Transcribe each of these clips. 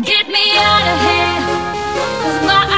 Get me out of here, 'cause my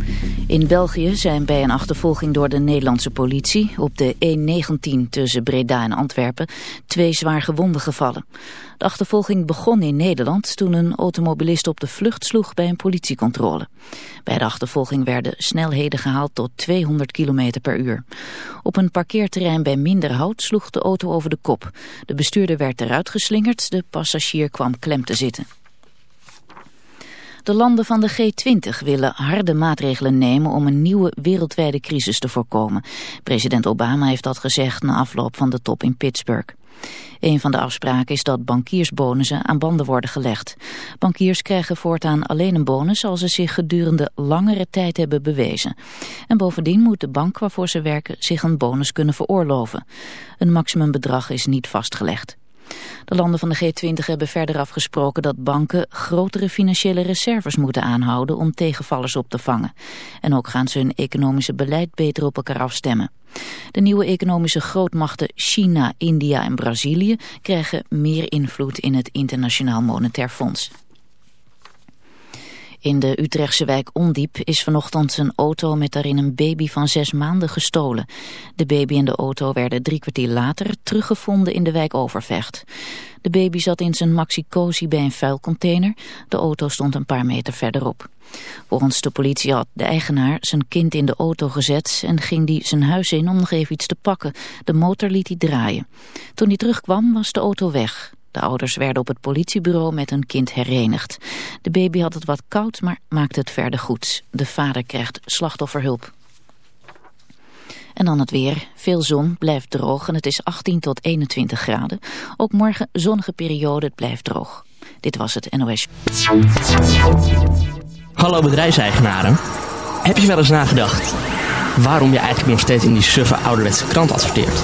In België zijn bij een achtervolging door de Nederlandse politie op de E19 tussen Breda en Antwerpen twee zwaar gewonden gevallen. De achtervolging begon in Nederland toen een automobilist op de vlucht sloeg bij een politiecontrole. Bij de achtervolging werden snelheden gehaald tot 200 km per uur. Op een parkeerterrein bij Minderhout sloeg de auto over de kop. De bestuurder werd eruit geslingerd, de passagier kwam klem te zitten. De landen van de G20 willen harde maatregelen nemen om een nieuwe wereldwijde crisis te voorkomen. President Obama heeft dat gezegd na afloop van de top in Pittsburgh. Een van de afspraken is dat bankiersbonussen aan banden worden gelegd. Bankiers krijgen voortaan alleen een bonus als ze zich gedurende langere tijd hebben bewezen. En bovendien moet de bank waarvoor ze werken zich een bonus kunnen veroorloven. Een maximumbedrag is niet vastgelegd. De landen van de G20 hebben verder afgesproken dat banken grotere financiële reserves moeten aanhouden om tegenvallers op te vangen. En ook gaan ze hun economische beleid beter op elkaar afstemmen. De nieuwe economische grootmachten China, India en Brazilië krijgen meer invloed in het Internationaal Monetair Fonds. In de Utrechtse wijk Ondiep is vanochtend een auto met daarin een baby van zes maanden gestolen. De baby en de auto werden drie kwartier later teruggevonden in de wijk Overvecht. De baby zat in zijn maxi-cosi bij een vuilcontainer. De auto stond een paar meter verderop. Volgens de politie had de eigenaar zijn kind in de auto gezet en ging die zijn huis in om nog even iets te pakken. De motor liet hij draaien. Toen hij terugkwam was de auto weg. De ouders werden op het politiebureau met hun kind herenigd. De baby had het wat koud, maar maakte het verder goed. De vader krijgt slachtofferhulp. En dan het weer. Veel zon, blijft droog en het is 18 tot 21 graden. Ook morgen zonnige periode, het blijft droog. Dit was het NOS. Hallo bedrijfseigenaren. Heb je wel eens nagedacht waarom je eigenlijk nog steeds in die suffe ouderwetse krant adverteert?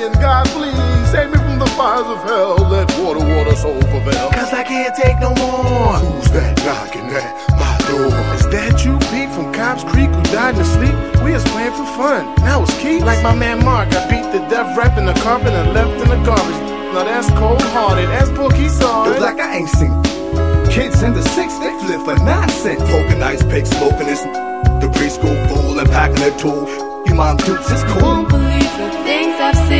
begging God, please save me from the fires of hell. Let water, water, soul prevail. Cause I can't take no more. Who's that knocking at my door? Is that you, Pete, from Cobb's Creek, who died in his sleep? We was playing for fun. Now it's Keith. Like my man Mark, I beat the death rap in the carpet and left in the garbage. Now that's cold hearted. That's Pookie saw It's it. like I ain't seen kids in the six, they flip for nonsense. Poking ice pick, smoking this. The preschool fool and packing a tool. You mom dukes is cool. Won't believe the things I've seen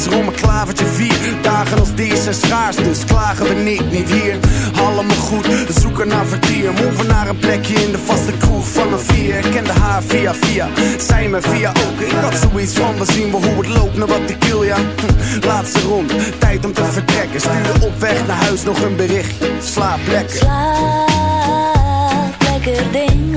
rom, een klavertje vier. Dagen als deze zijn schaars, dus klagen we niet, niet hier. Allemaal goed, we zoeken naar vertier. Move naar een plekje in de vaste kroeg van een vier. Ik kende haar via via, zij me via ook. Ik had zoiets van, we zien wel hoe het loopt, naar wat ik wil, ja. Hm, Laatste rond, tijd om te vertrekken. Stuurde op weg naar huis nog een berichtje. Slaap lekker. Slaap, lekker ding,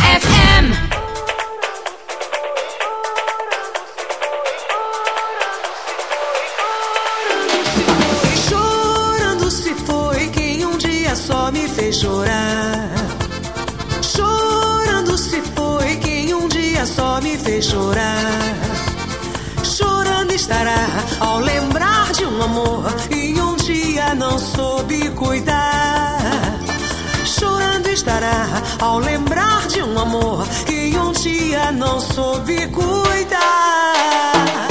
ao lembrar de um amor que um dia não soube cuidar.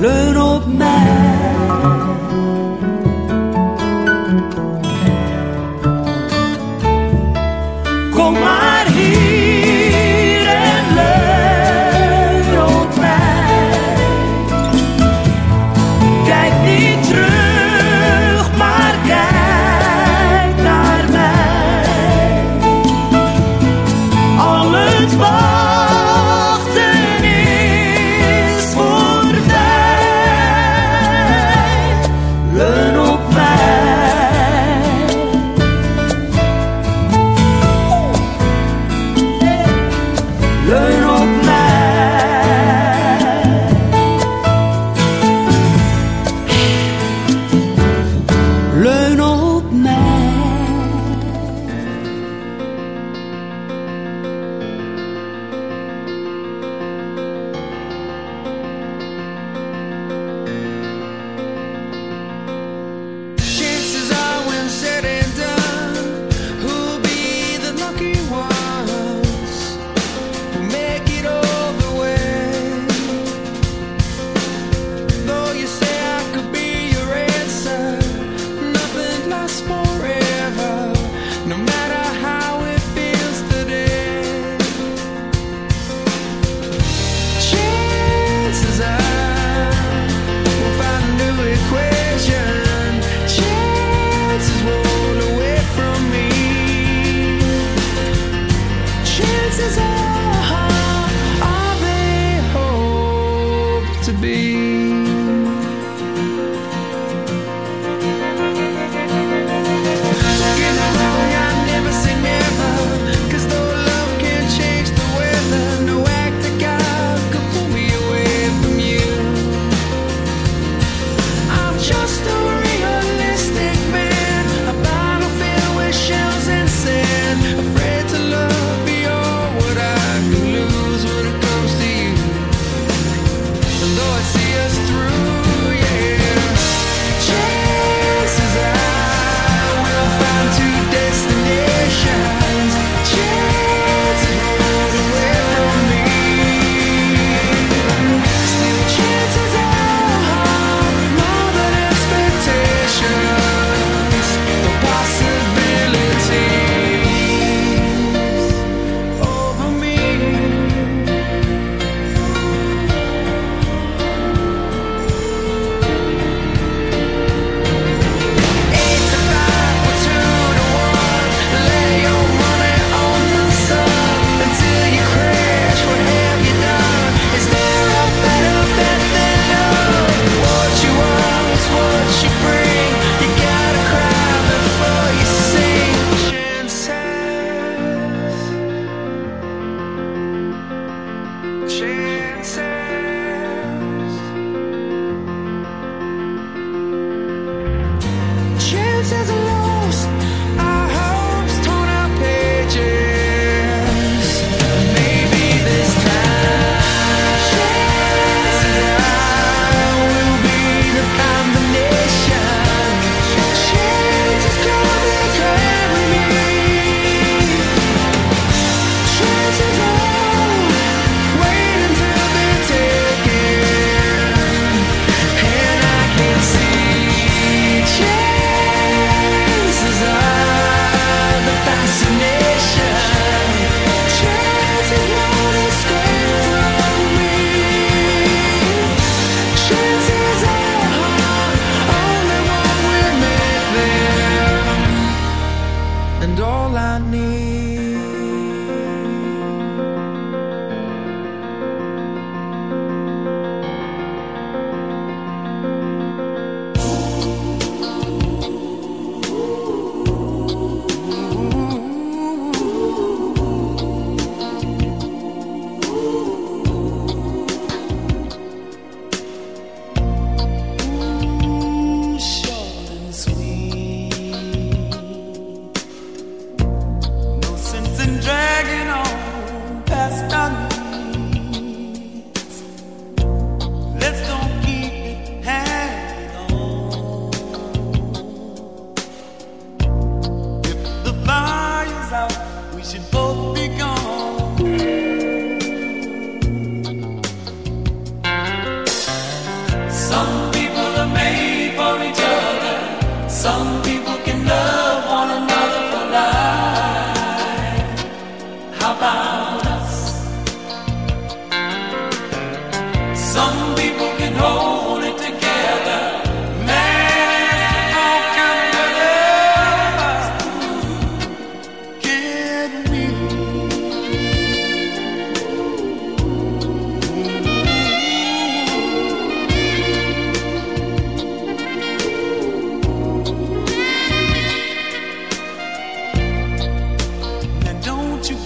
learn old man.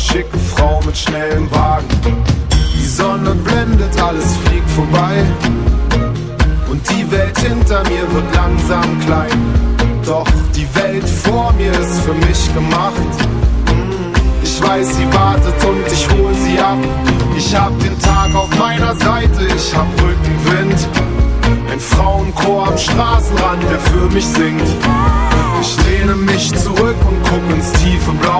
schicke Frau mit schnellem Wagen. Die Sonne blendet, alles fliegt vorbei. Und die Welt hinter mir wird langsam klein. Doch die Welt vor mir ist für mich gemacht. Ich weiß, sie wartet und ich hole sie ab. Ich hab den Tag auf meiner Seite, ich hab Rückenwind. Ein Frauenchor am Straßenrand, der für mich singt. Ich lehne mich zurück und guck ins tiefe Blau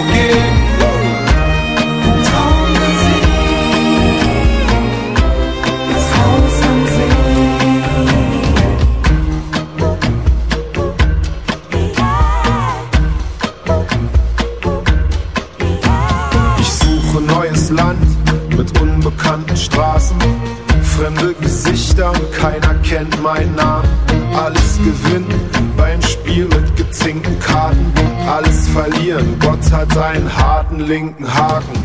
Linken Haken.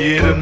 jeden